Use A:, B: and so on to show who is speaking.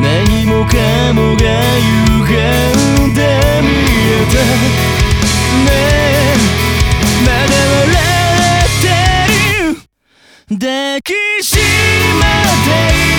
A: 何もかもが歪んで見えた。ねえまだ笑ってる。抱きしま